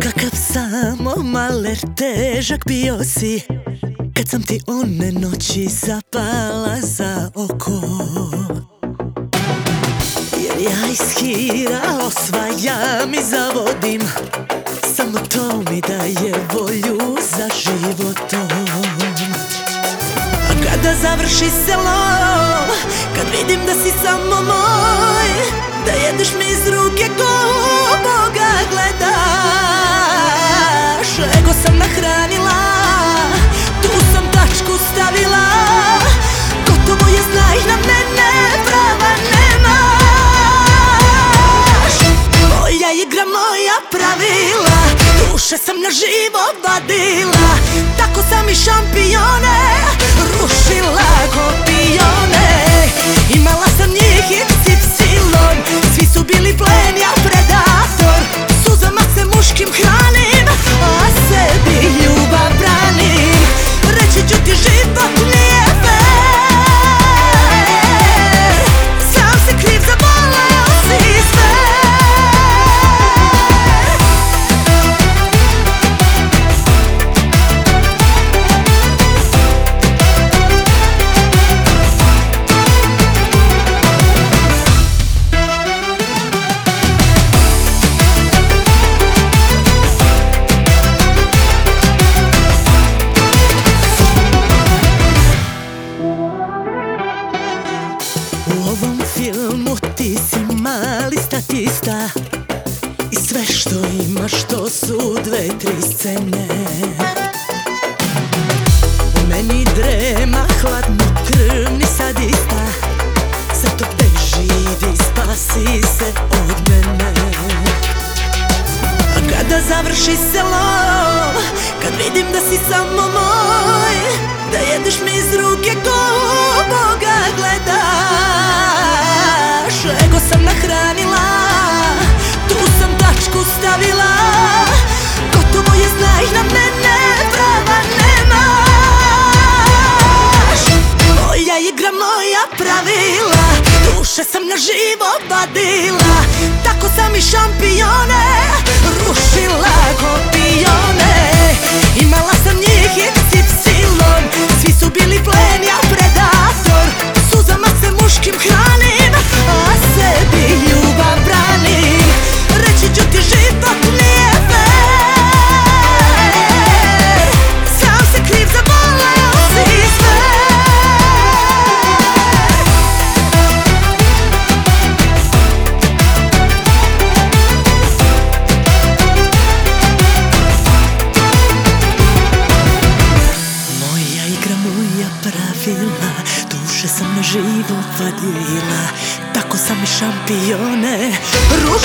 Kakav samo maler težak bio si. Kad sam ti one noći zapala za oko. Jer ja iz hira osvajam i zavodim. Samo to mi daje volju za životom. A kada završi selo Kad vidim da si samo moj Duše sam na živo vadila Tako sam i šampione statista I sve što imaš to su dve, tri scene. U meni drema hladno krvni sadista Zato beži idi spasi se od mene. A kada završi selo Kad vidim da si samo moj Da jedeš mi iz ruke ko pravila Duše sam na živo vadila. Tako sam i šampione Rušila Moja pravila Duše sam na živo vadila Tako sam i šampione. Bione